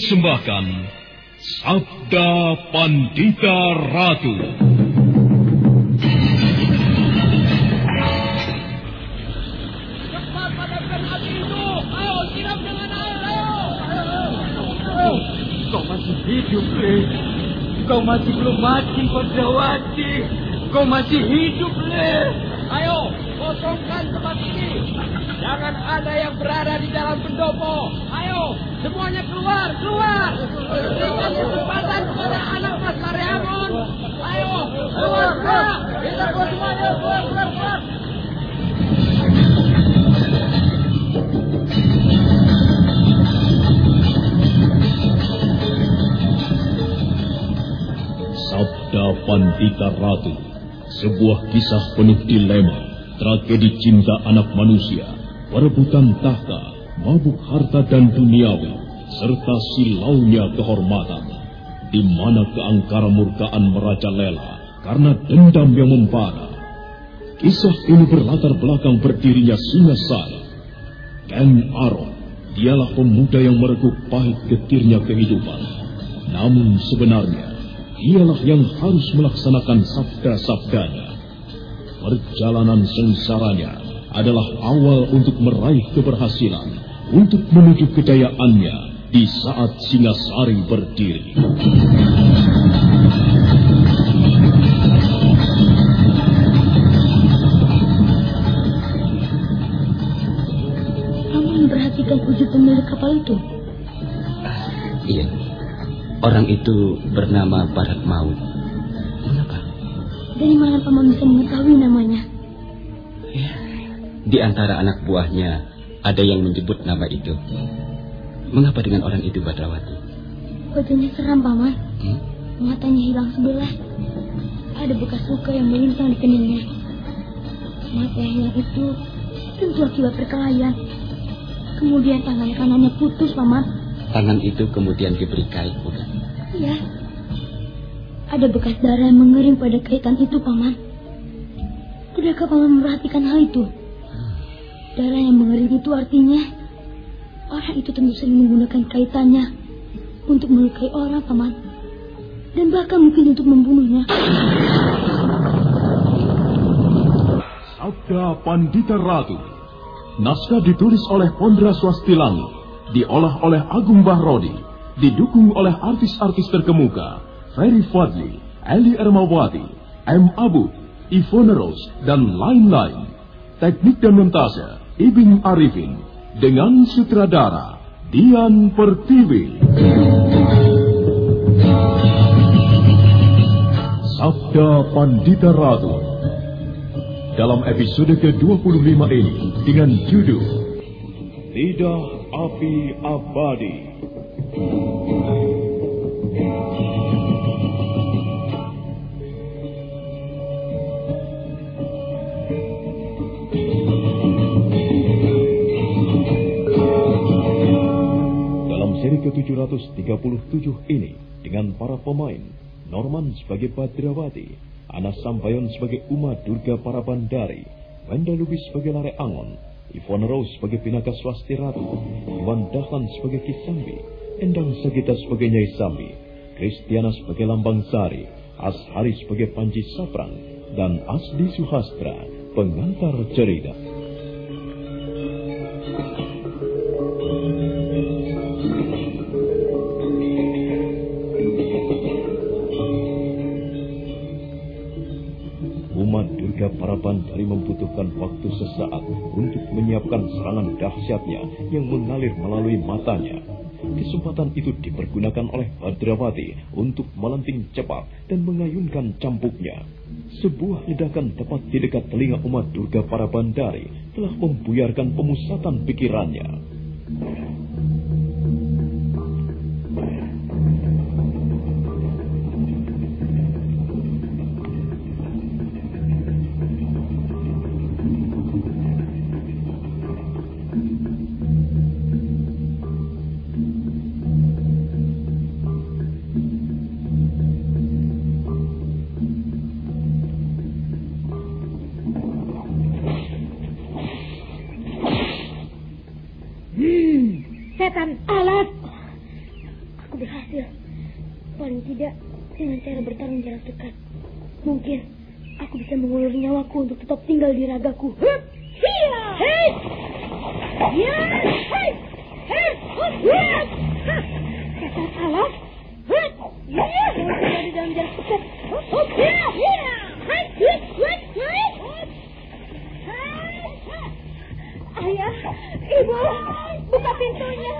Mempersembahkan Sabda Pandita Ratu. Cepat padamkan api itu. Ayo, siram dengan air. Ayo. Kau masih hidup, Le. Kau masih belum mati, Padrawati. Kau masih hidup, Le. Ayo, kosongkan tempat ini. Jangan ada yang berada di dalam pendopo. Ayo, semuanya keluar, keluar. Berikan kesempatan kepada anak Mas Mariamon. Ayo, keluar, keluar. Kita keluar semuanya, keluar, keluar, keluar. Sabda Pandita Ratu, sebuah kisah penuh dilema, tragedi cinta anak manusia, perebutan tahta, mabuk harta dan duniawi, serta silaunya kehormatan, di mana keangkara murkaan merajalela karena dendam yang membara. Kisah ini berlatar belakang berdirinya Singasari. Ken Aron, dialah pemuda yang merekuk pahit getirnya kehidupan. Namun sebenarnya, dialah yang harus melaksanakan sabda-sabdanya. Perjalanan sengsaranya adalah awal untuk meraih keberhasilan, untuk menuju kejayaannya di saat Singasari berdiri. Kamu memperhatikan wujud pemilik kapal itu? Iya. Orang itu bernama Barat Maut. Mengapa? Dari mana paman bisa mengetahui namanya? Di antara anak buahnya ada yang menyebut nama itu. Mengapa dengan orang itu Badrawati? Wajahnya seram paman. Hmm? Matanya hilang sebelah. Ada bekas luka yang melintang di keningnya. Mata yang hilang itu tentu akibat perkelahian. Kemudian tangan kanannya putus, paman. Tangan itu kemudian diberi kait, bukan? Iya. Ada bekas darah yang mengering pada kaitan itu, paman. Tidakkah paman memperhatikan hal itu? Darah yang mengering itu artinya orang itu tentu sering menggunakan kaitannya untuk melukai orang, paman. Dan bahkan mungkin untuk membunuhnya. Sabda Pandita Ratu. Naskah ditulis oleh Pondra Swastilangi, diolah oleh Agung Bahrodi, didukung oleh artis-artis terkemuka, Ferry Fadli, Eli Ermawati, M. Abu, Ivone Rose, dan lain-lain. Teknik dan montase, Ibing Arifin, dengan sutradara, Dian Pertiwi. Sabda Pandita Ratu dalam episode ke-25 ini dengan judul Lidah Api Abadi. Ke-737 ini dengan para pemain Norman sebagai Badrawati, Anas Sampayon sebagai Uma Durga Parabandari, Wenda Lubis sebagai Lare Angon, Ivone Rose sebagai Pinaka Swasti Ratu, Iwan Dahlan sebagai Kisambi, Endang Sagita sebagai Nyai Sambi, Kristiana sebagai Lambang Sari, Ashari sebagai Panji Saprang, dan Asdi Suhastra, pengantar cerita. Umat Durga Parabandari membutuhkan waktu sesaat untuk menyiapkan serangan dahsyatnya yang mengalir melalui matanya. Kesempatan itu dipergunakan oleh Badrawati untuk melenting cepat dan mengayunkan campuknya. Sebuah ledakan tepat di dekat telinga umat Durga Parabandari telah membuyarkan pemusatan pikirannya. Ayah, ibu, buka pintunya,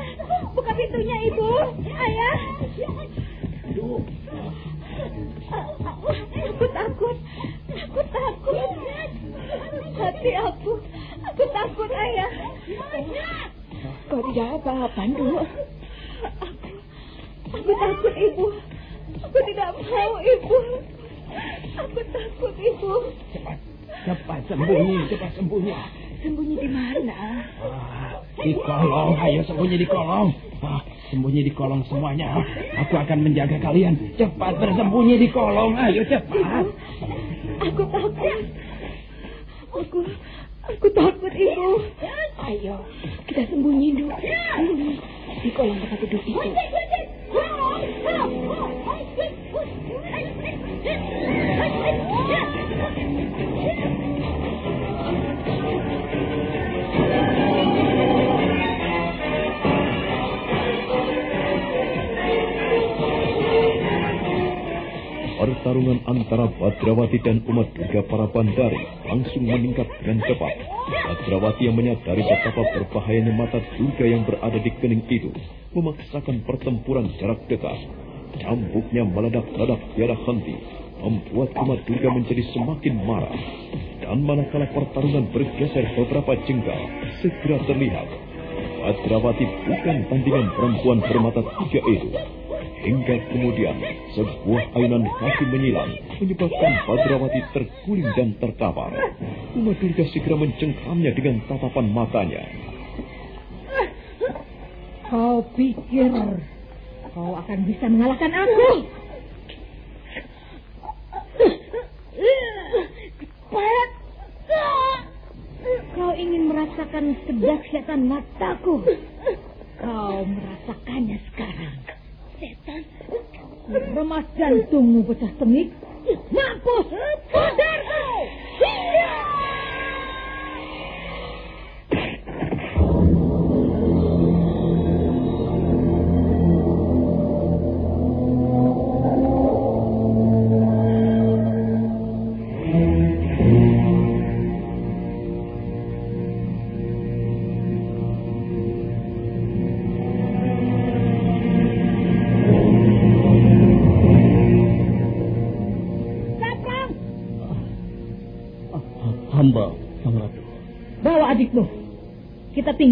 buka pintunya ibu, ayah. Aku takut, aku takut. Aku, aku takut ayah. Apa-apa. Aku, aku takut ibu. Aku tidak mau ibu. Aku takut ibu. Cepat, cepat sembunyi, cepat sembunyi. Sembunyi di mana? Ah, di kolong, ayo sembunyi di kolong. Ah, sembunyi di kolong semuanya. Aku akan menjaga kalian. Cepat bersembunyi di kolong, ayo cepat. Aku takut. Aku, aku takut ibu. Ayo, Kita sembunyi dulu. Di kolong tempat duduk itu. Pertarungan antara Badrawati dan umat Durga para Bandari langsung meningkat dengan cepat. Badrawati yang menyadari betapa berbahayanya mata Durga yang berada di kening itu memaksakan pertempuran jarak dekat. Cambuknya meledak-ledak tiada henti, membuat umat Durga menjadi semakin marah. Dan manakala pertarungan bergeser beberapa jengkal, segera terlihat Badrawati bukan tandingan perempuan bermata tiga itu. Hingga kemudian sebuah ayunan kaki menyilang menyebabkan Badrawati terguling dan terkapar. Uma Durga segera mencengkamnya dengan tatapan matanya. Kau pikir kau akan bisa mengalahkan aku? Kau ingin merasakan kedahsyatan mataku? Kau merasakannya sekarang. Setan, remas jantungmu pecah tengik. Mampus, sadar kau!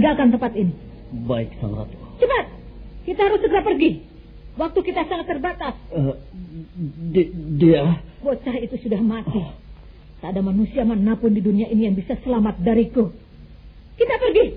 Kita tinggalkan tempat ini. Baik, Sang Ratu. Cepat, kita harus segera pergi. Waktu kita sangat terbatas. Eh, di- dia... Bocah itu sudah mati. Tak ada manusia mana pun di dunia ini yang bisa selamat dariku. Kita pergi.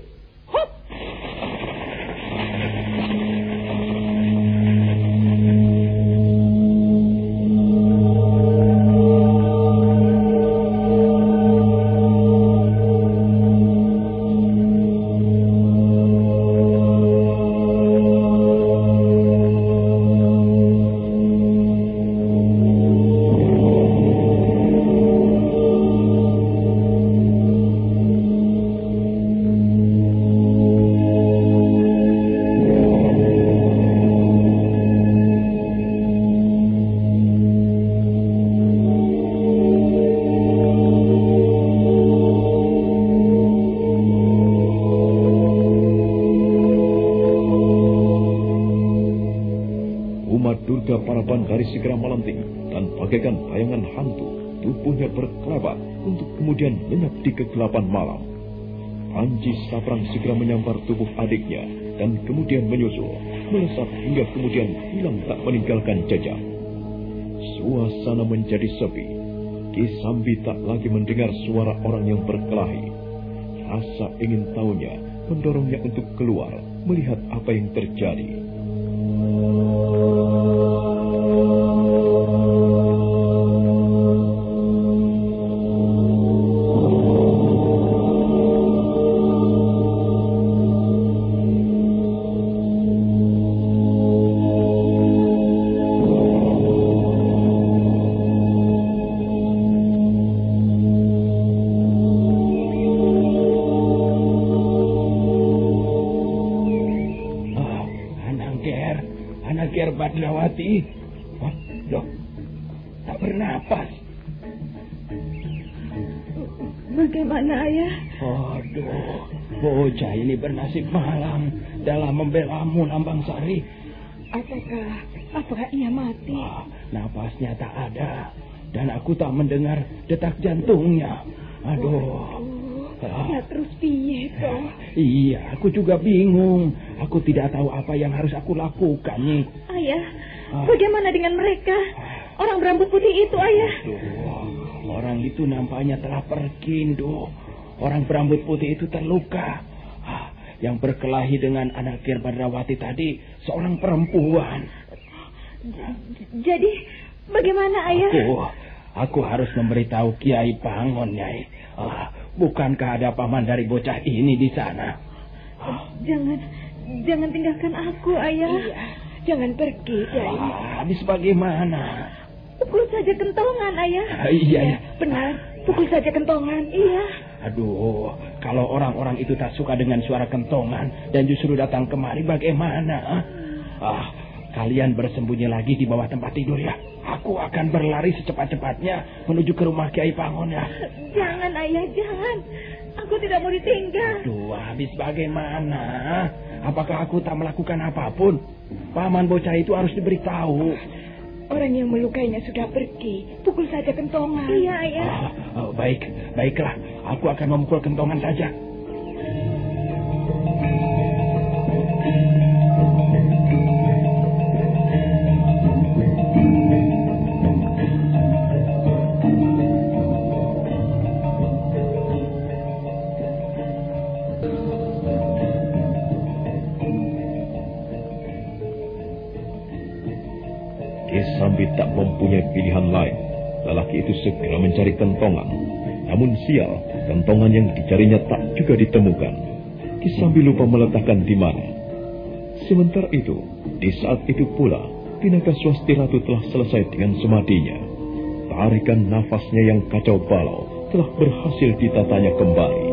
Kegelapan malam. Panji Saprang segera menyambar tubuh adiknya dan kemudian menyusul, melesat hingga kemudian hilang tak meninggalkan jejak. Suasana menjadi sepi. Kisambi tak lagi mendengar suara orang yang berkelahi. Rasa ingin tahunya mendorongnya untuk keluar melihat apa yang terjadi. Aku tak mendengar detak jantungnya. Aduh. Oh, ya terus piye toh? Iya, aku juga bingung. Aku tidak tahu apa yang harus aku lakukan nih. Ayah, bagaimana dengan mereka? Orang berambut putih itu, ayah. Aduh, orang itu nampaknya telah pergi. Orang berambut putih itu terluka. Ah, yang berkelahi dengan anak Kir Badrawati tadi seorang perempuan. Jadi, bagaimana ayah? Aku, aku harus memberitahu Kiai Pangon, Nyai. Ah, bukankah ada paman dari bocah ini di sana? Jangan, jangan tinggalkan aku, ayah. Iya, jangan pergi, Kiai. Ah, habis bagaimana? Pukul saja kentongan, ayah. Ah, iya, iya. Benar, pukul saja kentongan. Iya. Aduh, kalau orang-orang itu tak suka dengan suara kentongan dan justru datang kemari bagaimana? ah? Kalian bersembunyi lagi di bawah tempat tidur ya. Aku akan berlari secepat-cepatnya menuju ke rumah Kiai Pangon ya. Jangan, ayah, jangan. Aku tidak mau ditinggal. Aduh, habis bagaimana? Apakah aku tak melakukan apa pun? Paman bocah itu harus diberitahu. Orang yang melukainya sudah pergi. Pukul saja kentongan. Iya, ayah. Ah, ah, baik, baiklah. Aku akan memukul kentongan saja. Kesambi mencari kentongan. Namun sial, kentongan yang dicarinya tak juga ditemukan. Kisambi lupa meletakkan di mana. Sementara itu, di saat itu pula, Pinaka Swasti Ratu telah selesai dengan semadinya. Tarikan nafasnya yang kacau balau telah berhasil ditatanya kembali.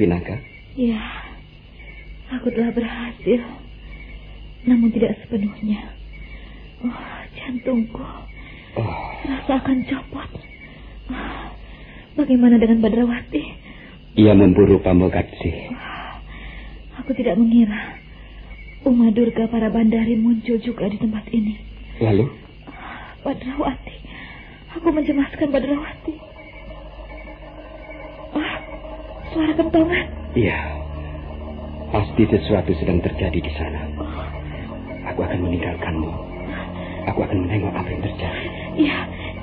Pinaka? Ya, aku telah berhasil. Namun tidak sepenuhnya. Oh, jantungku. Oh, Rasa akan copot. Oh, bagaimana dengan Badrawati? ia memburu Pamogatsi. Aku tidak mengira Uma Durga para bandari muncul juga di tempat ini. Sesuatu sedang terjadi di sana. Aku akan meninggalkanmu. Aku akan menengok apa yang terjadi. Iya,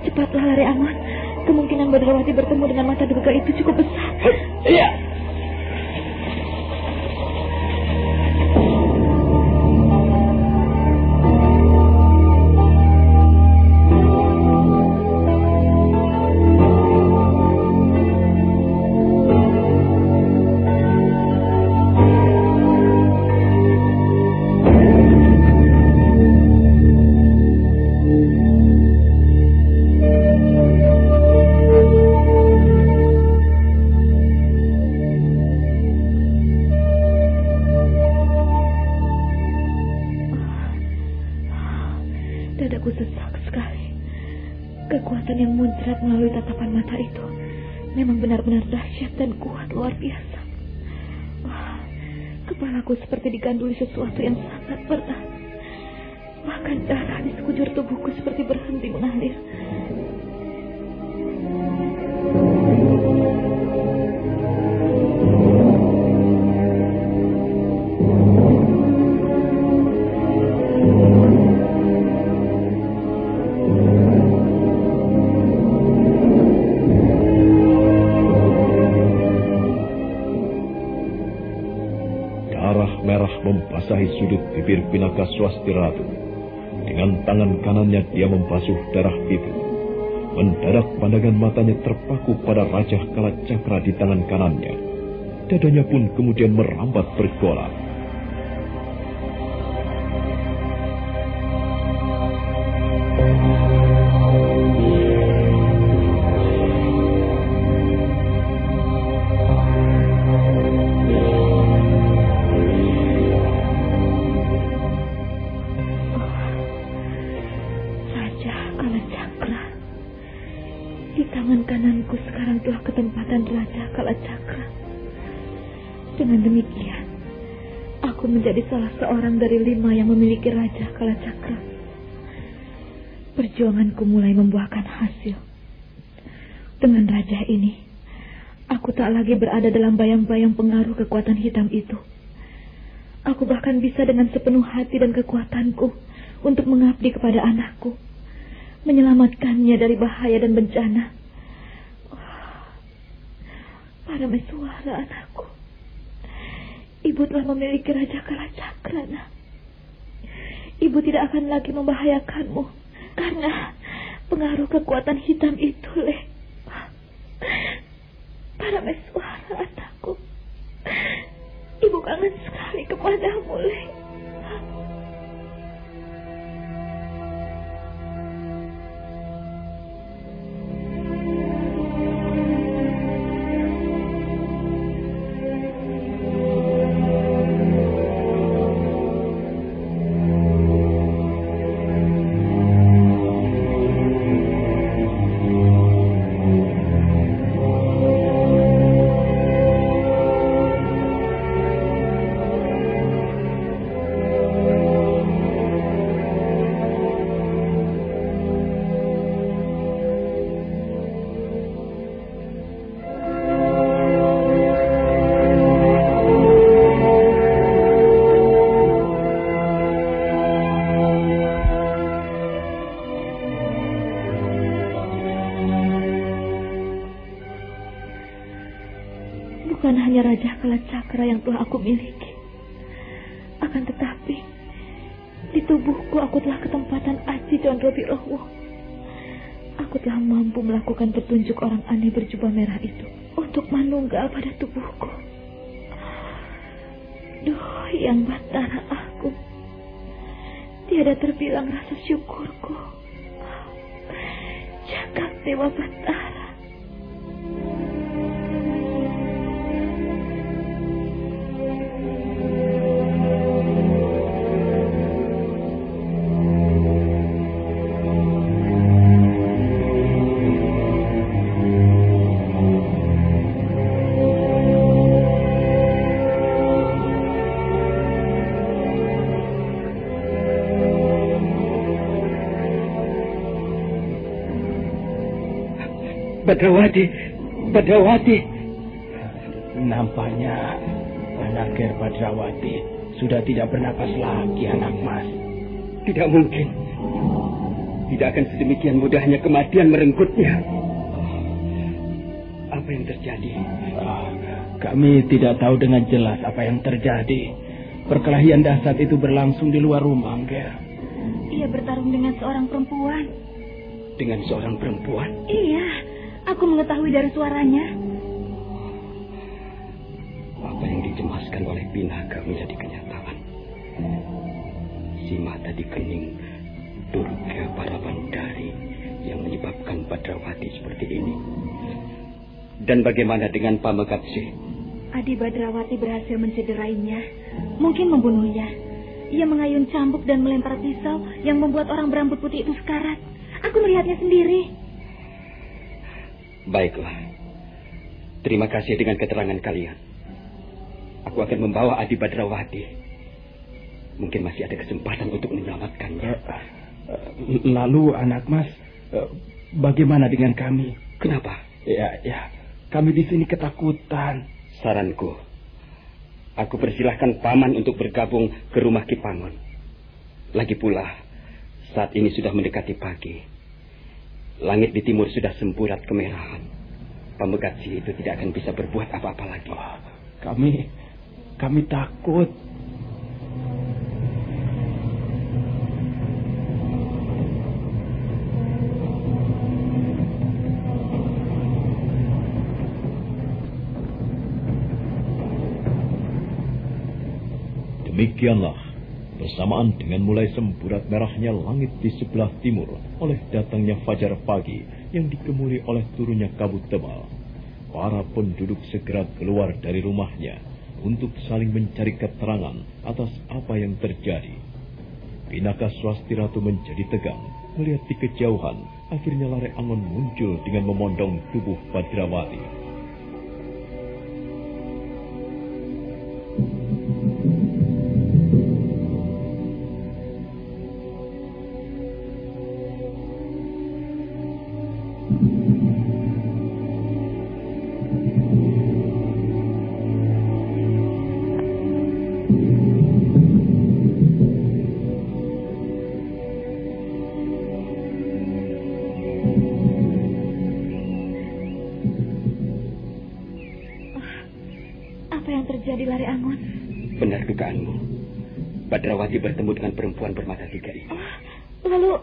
cepatlah lari aman. Kemungkinan Badrawati bertemu dengan mata Durga itu cukup besar. Iya. Tangan kanannya dia membasuh darah itu. Mendadak pandangan matanya terpaku pada Raja Kalacakra di tangan kanannya. Dadanya pun kemudian merambat bergolak. Berada dalam bayang-bayang pengaruh kekuatan hitam itu. Aku bahkan bisa dengan sepenuh hati dan kekuatanku untuk mengabdi kepada anakku. Menyelamatkannya dari bahaya dan bencana. Para mesuara anakku. Ibu telah memiliki Raja Kalacakra, nak. Ibu tidak akan lagi membahayakanmu karena pengaruh kekuatan hitam itu, Le. Para mesuara anakku. Ibu kangen sekali kepadamu, Le. Badrawati, Badrawati. Nampaknya anak Ger Badrawati sudah tidak bernapas lagi anak mas. Tidak mungkin. Tidak akan sedemikian mudahnya kematian merenggutnya. Apa yang terjadi? Oh, kami tidak tahu dengan jelas apa yang terjadi. Perkelahian dasar itu berlangsung di luar rumah, Ger. Ia bertarung dengan seorang perempuan. Dengan seorang perempuan? Iya. Aku mengetahui dari suaranya. Apa yang dicemaskan oleh Pinaka menjadi kenyataan. Si mata di kening Durga para bandari yang menyebabkan Badrawati seperti ini. Dan bagaimana dengan Pamegatsi? Adi Badrawati berhasil mencederainya, mungkin membunuhnya. Ia mengayun cambuk dan melempar pisau yang membuat orang berambut putih itu sekarat. Aku melihatnya sendiri. Baiklah. Terima kasih dengan keterangan kalian. Aku akan membawa Adi Badrawati. Mungkin masih ada kesempatan untuk menyelamatkannya. Uh, lalu anak mas, uh, bagaimana dengan kami? Kenapa? Ya, ya. Kami di sini ketakutan. Saranku, aku persilahkan paman untuk bergabung ke rumah Kipangon. Lagi pula, saat ini sudah mendekati pagi. Langit di timur sudah semburat kemerahan. Pamegasi itu tidak akan bisa berbuat apa-apa lagi. Oh, kami Kami takut. Demikianlah, bersamaan dengan mulai semburat merahnya langit di sebelah timur oleh datangnya fajar pagi yang dikemuli oleh turunnya kabut tebal, para penduduk segera keluar dari rumahnya untuk saling mencari keterangan atas apa yang terjadi. Pinaka Swasti Ratu menjadi tegang melihat di kejauhan akhirnya Lare Angon muncul dengan memondong tubuh Badrawati. Badrawati bertemu dengan perempuan bermata tiga itu. Oh, lalu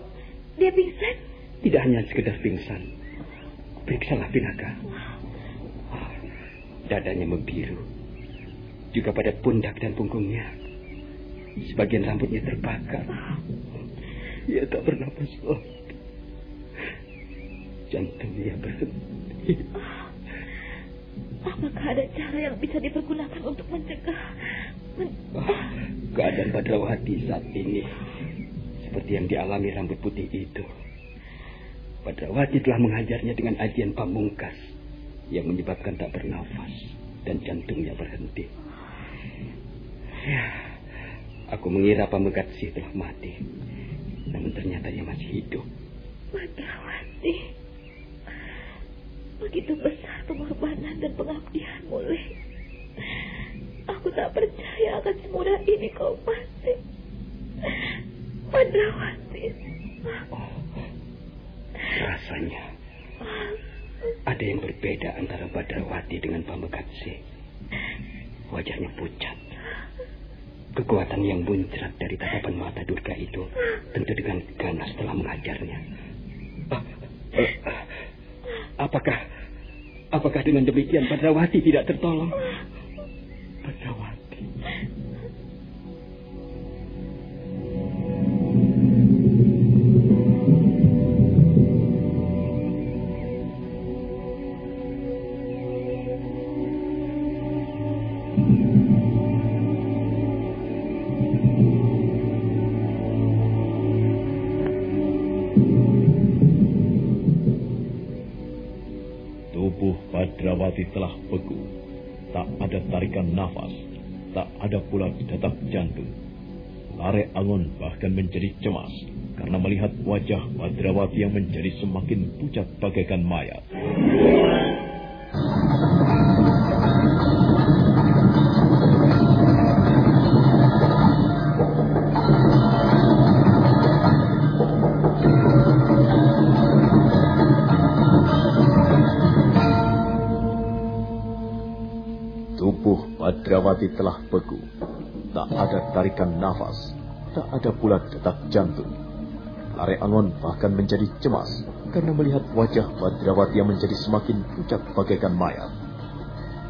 dia pingsan? Tidak hanya sekedar pingsan. Periksalah Pinaka. Oh, dadanya membiru. Juga pada pundak dan punggungnya. Sebagian rambutnya terbakar. Ia tak bernapas lagi. Jantungnya berhenti. Apakah ada cara yang bisa dipergunakan untuk mencegah? Keadaan Badrawati saat ini seperti yang dialami rambut putih itu. Badrawati telah menghajarnya dengan ajian pamungkas yang menyebabkan tak bernafas dan jantungnya berhenti. Ya, aku mengira Pamegatsi telah mati, namun ternyata ia masih hidup. Badrawati. Begitu besar pengorbanan dan pengabdianmu, Le. Aku tak percaya akan semudah ini kau mati. Padrawati. Oh, rasanya ada yang berbeda antara Badrawati dengan Pamekatsi. Wajahnya pucat. Kekuatan yang muncrat dari tatapan mata Durga itu tentu dengan ganas telah mengajarnya. Ah, uh, uh, Apakah apakah dengan demikian Padrawati tidak tertolong? Bagaikan mayat. Badrawati telah beku. Tak ada tarikan nafas. Tak ada pula detak jantung. Lare Angon bahkan menjadi cemas karena melihat wajah Badrawati yang menjadi semakin pucat bagaikan mayat.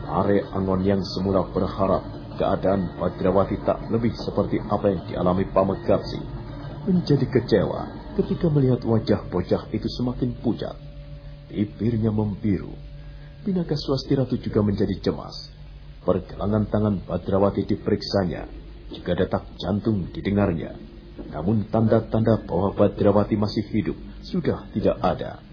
Lare Angon yang semula berharap keadaan Badrawati tak lebih seperti apa yang dialami Pamegarsi menjadi kecewa ketika melihat wajah bocah itu semakin pucat. Bibirnya membiru. Pinaka Swasti Ratu juga menjadi cemas Pergelangan tangan Badrawati diperiksanya, juga detak jantung didengarnya. Namun tanda-tanda bahwa Badrawati masih hidup sudah tidak ada.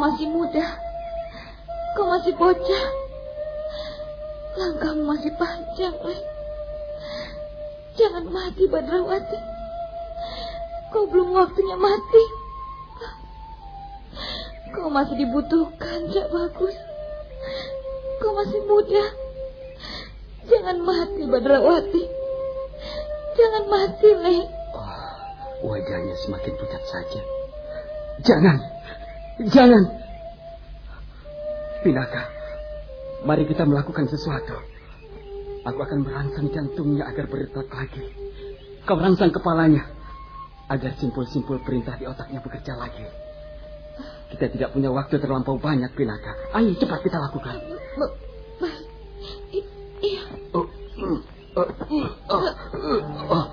Masih muda. Kau masih bocah. Langkahmu masih panjang, Leng. Jangan mati, Badrawati. Kau belum waktunya mati. Kau masih dibutuhkan, Jak Bagus. Kau masih muda. Jangan mati, Badrawati. Jangan mati, Leng. Oh, wajahnya semakin pucat saja. Jangan. Jangan. Pinaka, mari kita melakukan sesuatu. Aku akan merangsang jantungnya agar berdetak lagi. Kau rangsang kepalanya agar simpul-simpul perintah di otaknya bekerja lagi. Kita tidak punya waktu terlampau banyak, Pinaka. Ayo cepat kita lakukan. Iya. Oh, mm, oh, mm, oh, oh.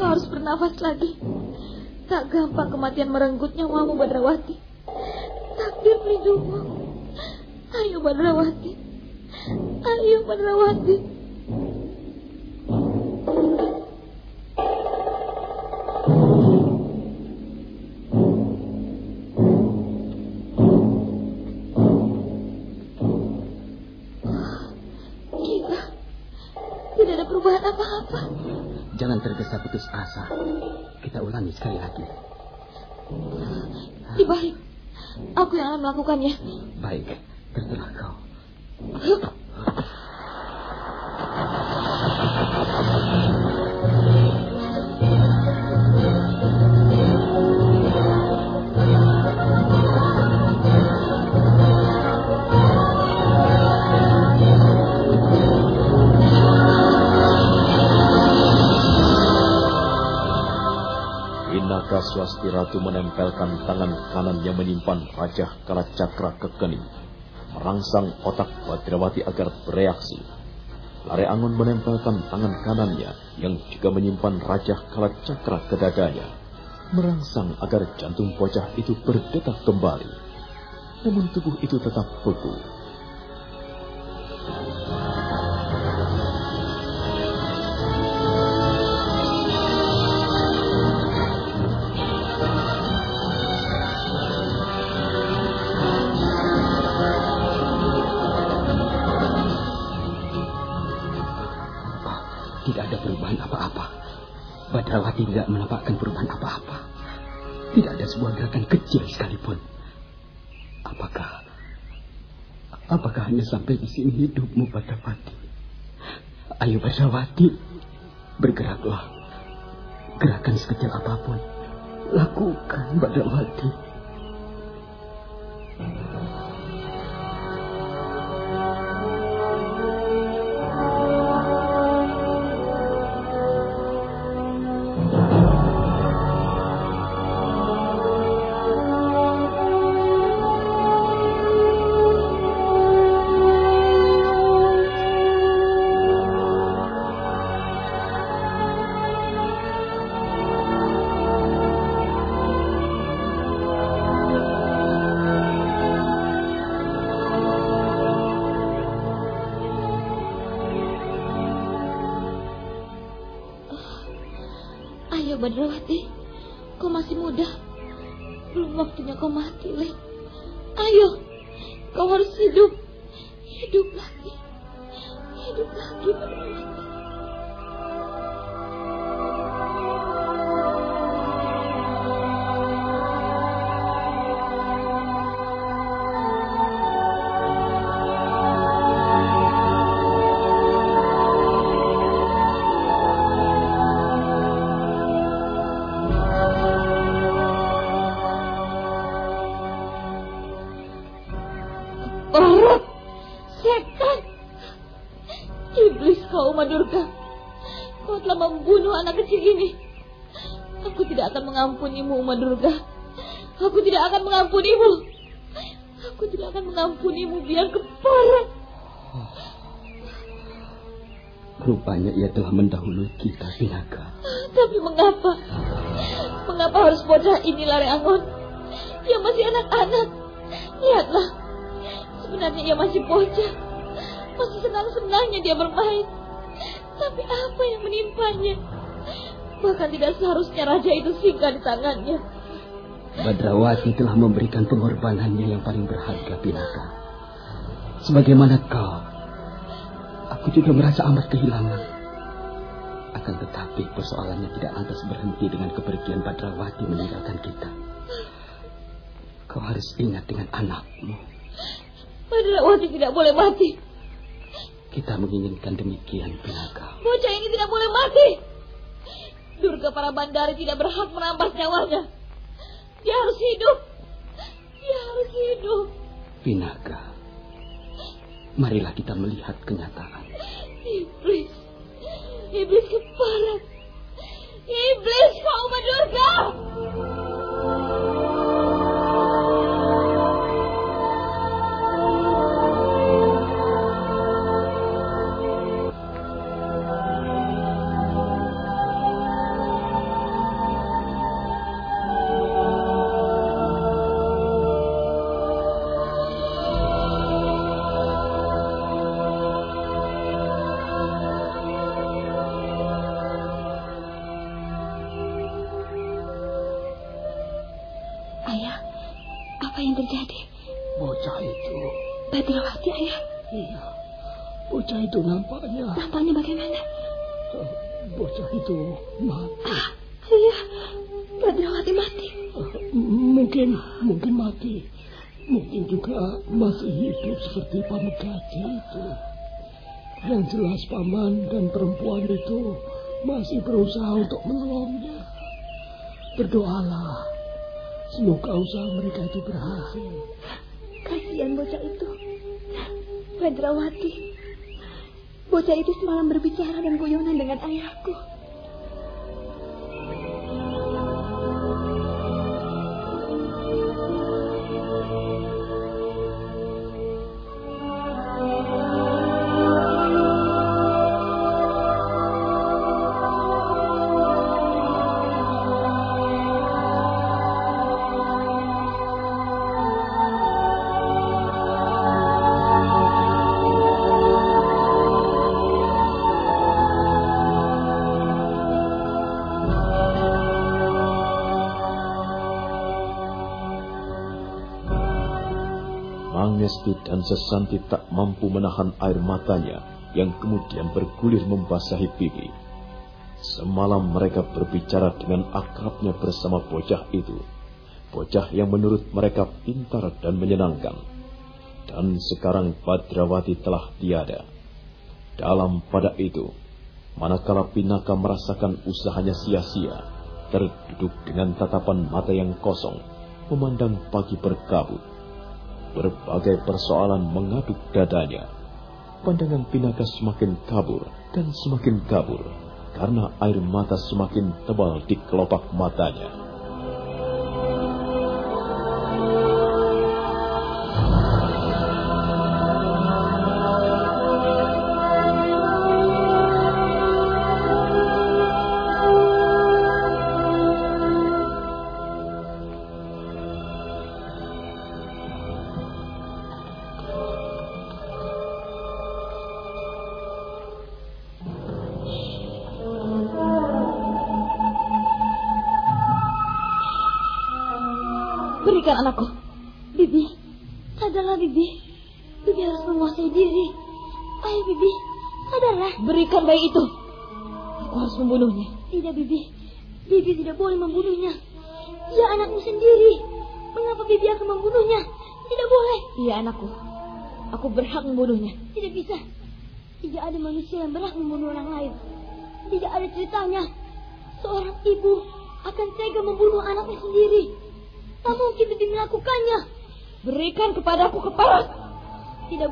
Kau harus bernafas lagi. Tak gampang kematian merenggut nyawamu, Badrawati. Takdir melindungimu. Ayo, Badrawati. Ayo, Badrawati. Melakukannya. Baik, Ratu menempelkan tangan kanan yang menyimpan Raja Kalacakra ke kening, merangsang otak Badrawati agar bereaksi. Lare Angon menempelkan tangan kanannya yang juga menyimpan Raja Kalacakra ke dadanya, merangsang agar jantung bocah itu berdetak kembali. Namun tubuh itu tetap beku. Tidak menampakkan perubahan apa-apa. Tidak ada sebuah gerakan kecil sekalipun. Apakah apakah hanya sampai di sini hidupmu Badrawati? Ayo Badrawati, bergeraklah. Gerakan sekecil apa pun, lakukan Badrawati. Hidup. Hidup lagi. Hidup lagi, Madurga. Aku tidak akan mengampunimu. Aku tidak akan mengampunimu, biar keparat. Rupanya ia telah mendahului kita, Pinaka. Tapi mengapa? Mengapa harus bocah ini lari angon? Dia masih anak-anak. Lihatlah. Sebenarnya ia masih bocah. Masih senang-senangnya dia bermain. Tapi apa yang menimpanya? Bahkan tidak seharusnya raja itu singgah di tangannya. Badrawati telah memberikan pengorbanannya yang paling berharga, Pinaka. Sebagaimana kau, aku juga merasa amat kehilangan. Akan tetapi persoalannya tidak lantas berhenti dengan kepergian Badrawati meninggalkan kita. Kau harus ingat dengan anakmu. Badrawati tidak boleh mati. Kita menginginkan demikian, Pinaka. Bocah ini tidak boleh mati. Durga para bandari tidak berhak merampas nyawanya. Dia harus hidup. Dia harus hidup. Pinaka, marilah kita melihat kenyataan. Iblis. Iblis keparat. Iblis kau Durga. Masih berusaha untuk menolongnya. Berdoalah. Semoga usaha mereka itu berhasil. Kasihan bocah itu. Badrawati. Bocah itu semalam berbicara dan guyonan dengan ayahku. Dan Sesanti tak mampu menahan air matanya yang kemudian bergulir membasahi pipi. Semalam mereka berbicara dengan akrabnya bersama bocah itu. Bocah yang menurut mereka pintar dan menyenangkan. Dan sekarang Badrawati telah tiada. Dalam pada itu, manakala Pinaka merasakan usahanya sia-sia, terduduk dengan tatapan mata yang kosong, memandang pagi berkabut. Berbagai persoalan mengaduk dadanya. Pandangan Pinaka semakin kabur dan semakin kabur karena air mata semakin tebal di kelopak matanya.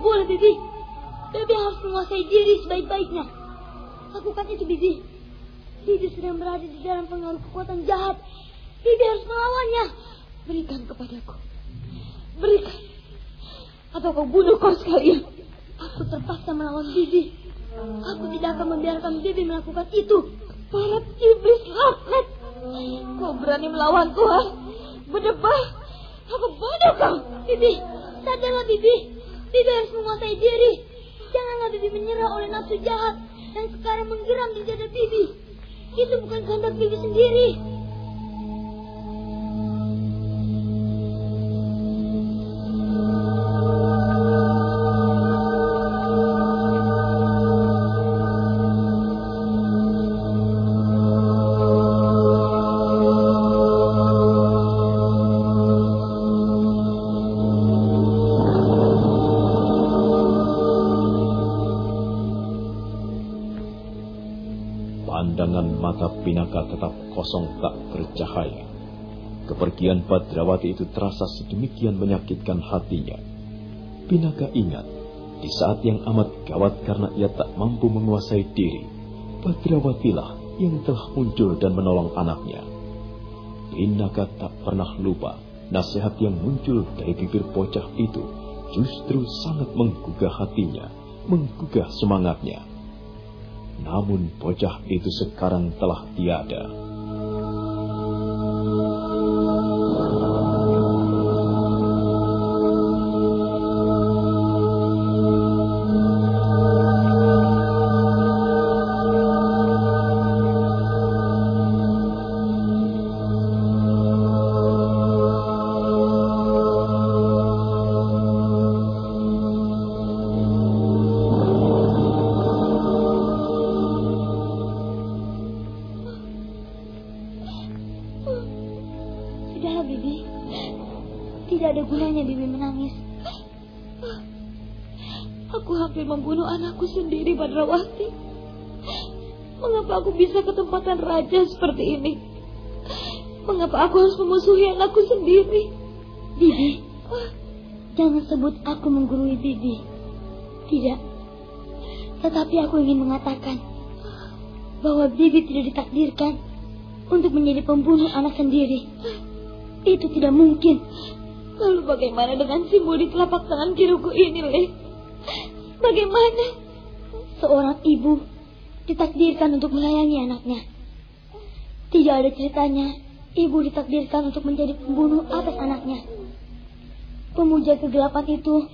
Boleh, Bibi. Bibi harus menguasai diri sebaik-baiknya. Lakukan itu, Bibi. Bibi sedang berada di dalam pengaruh kekuatan jahat. Bibi harus melawannya. Berikan kepadaku. Berikan. Atau kau bunuh kau sekalian. Aku terpaksa melawan Bibi. Aku tidak akan membiarkan Bibi melakukan itu. Para iblis laknat. Kau berani melawan Tuhan. Berdebah. Aku bodoh kau. Bibi, sadarlah Bibi. Bibi harus menguasai diri. Janganlah Bibi menyerah oleh nafsu jahat yang sekarang menggeram di dada Bibi. Itu bukan kehendak Bibi sendiri. Kepergian Badrawati itu terasa sedemikian menyakitkan hatinya. Pinaka ingat, di saat yang amat gawat karena ia tak mampu menguasai diri, Badrawatilah yang telah muncul dan menolong anaknya. Pinaka tak pernah lupa nasihat yang muncul dari bibir bocah itu justru sangat menggugah hatinya, menggugah semangatnya. Namun bocah itu sekarang telah tiada. Kesempatan raja seperti ini? Mengapa aku harus memusuhi anakku sendiri? Bibi, jangan sebut aku menggurui Bibi. Tidak. Tetapi aku ingin mengatakan bahwa Bibi tidak ditakdirkan untuk menjadi pembunuh anak sendiri. Itu tidak mungkin. Lalu bagaimana dengan simbol di telapak tangan kiriku ini, Le? Bagaimana? Seorang ibu ditakdirkan untuk melayani anaknya. Tidak ada ceritanya ibu ditakdirkan untuk menjadi pembunuh atas anaknya. Pemuja kegelapan itu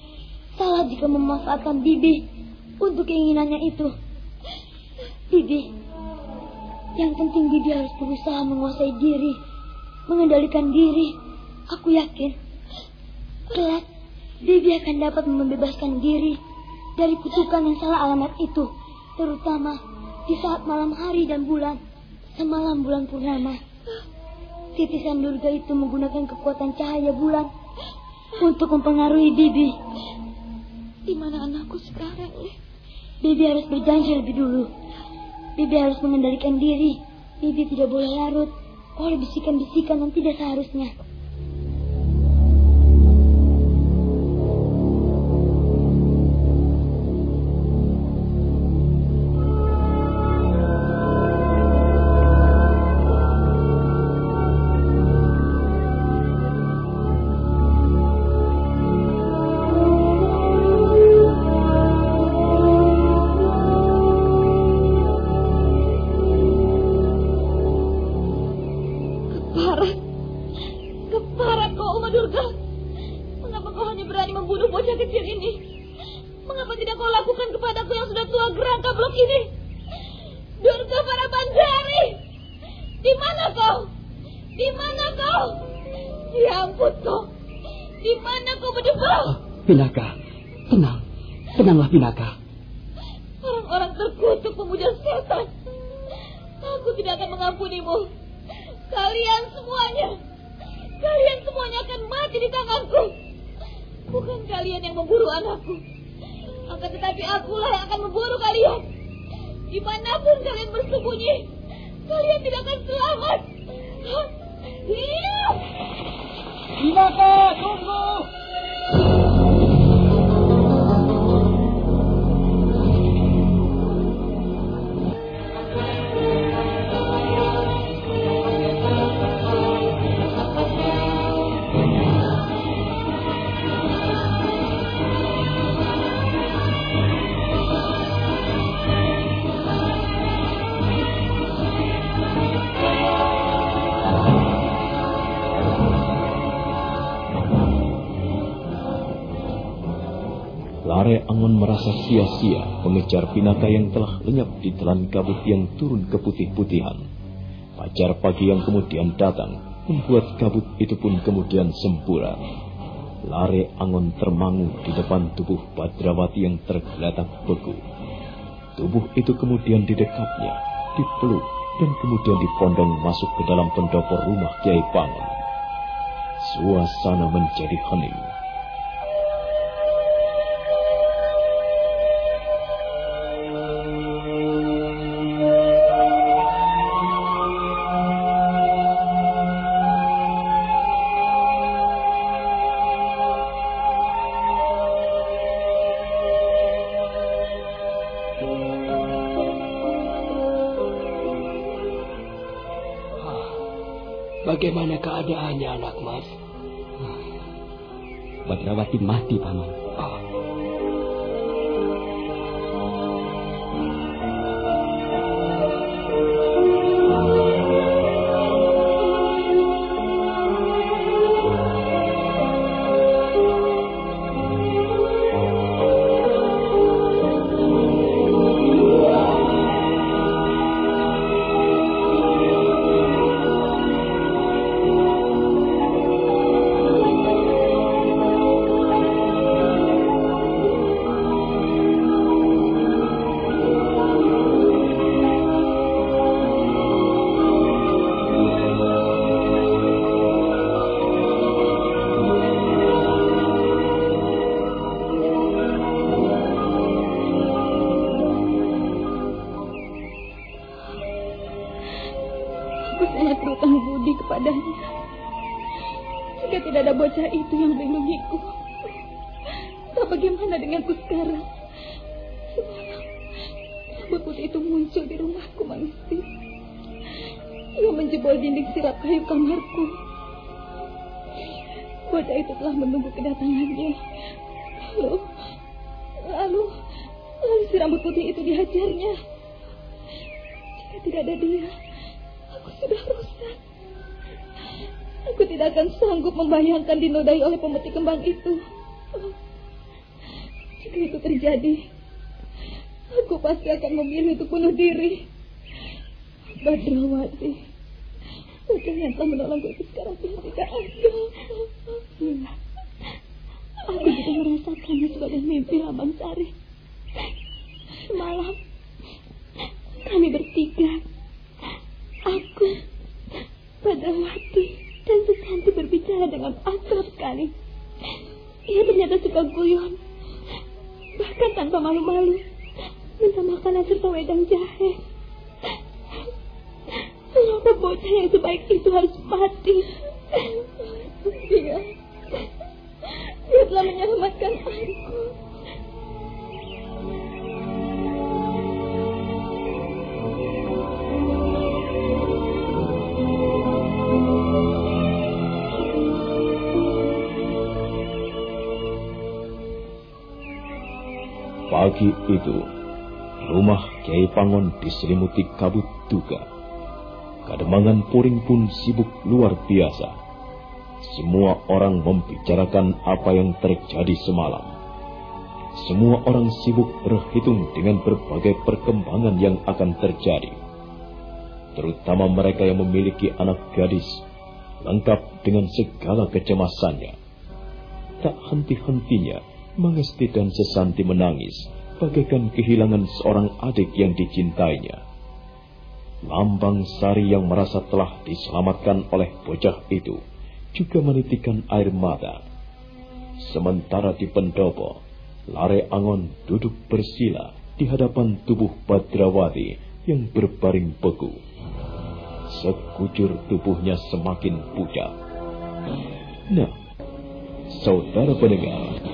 salah jika memanfaatkan Bibi untuk keinginannya itu. Bibi, yang penting Bibi harus berusaha menguasai diri, mengendalikan diri. Aku yakin, kelak Bibi akan dapat membebaskan diri dari kutukan yang salah alamat itu, terutama di saat malam hari dan bulan. Semalam bulan purnama, titisan Durga itu menggunakan kekuatan cahaya bulan untuk mempengaruhi Bibi. Di mana anakku sekarang? Bibi harus berjanji lebih dulu. Bibi harus mengendalikan diri. Bibi tidak boleh larut oleh bisikan-bisikan yang tidak seharusnya. Tidak akan mengampunimu. Kalian semuanya. Kalian semuanya akan mati di tanganku. Bukan kalian yang memburu anakku. Akan tetapi akulah yang akan memburu kalian. Di mana pun kalian bersembunyi. Kalian tidak akan selamat. Iya. Pinaka, tunggu! Sia-sia mengejar Pinaka yang telah lenyap di telan kabut yang turun ke putih-putihan. Fajar pagi yang kemudian datang membuat kabut itu pun kemudian semburan. Lare Angon termangu di depan tubuh Badrawati yang tergeletak beku. Tubuh itu kemudian didekapnya, dipeluk, dan kemudian dipondong masuk ke dalam pendopo rumah Kiai Pangon. Suasana menjadi hening. Bagaimana keadaannya anak mas? Badrawati mati, Paman. Bagaimana denganku sekarang? Semalam, rambut putih itu muncul di rumahku, Mangsi. Ia menjebol dinding sirap kayu kamarku. Bocah itu telah menunggu kedatangannya. Lalu, lalu, lalu si rambut putih itu dihajarnya. Jika tidak ada dia, aku sudah rusak. Aku tidak akan sanggup membayangkan dinodai oleh pemetik kembang itu. Jika itu terjadi, aku pasti akan memilih untuk bunuh diri. Badrawati, yang telah menolongku itu sekarang sudah tidak ada. Iya. Aku juga merasakannya sebagai mimpi Abang Sari. Semalam kami bertiga, aku, Padrawati, dan Susanti berbicara dengan akrab sekali. Ia ternyata suka guyon, bahkan tanpa malu-malu, minta makanan serta wedang jahe. Mengapa bocah yang sebaik itu harus mati? Dia, dia telah menyelamatkan aku. Pagi itu, rumah Kiai Pangon diselimuti kabut duka. Kademangan Puring pun sibuk luar biasa. Semua orang membicarakan apa yang terjadi semalam. Semua orang sibuk berhitung dengan berbagai perkembangan yang akan terjadi. Terutama mereka yang memiliki anak gadis, lengkap dengan segala kecemasannya. Tak henti-hentinya, Mangesti dan Sesanti menangis, bagaikan kehilangan seorang adik yang dicintainya. Lambang Sari yang merasa telah diselamatkan oleh bocah itu juga menitikan air mata. Sementara di pendopo, Lare Angon duduk bersila di hadapan tubuh Badrawati yang berbaring beku. Sekujur tubuhnya semakin pucat. Nah, saudara pendengar,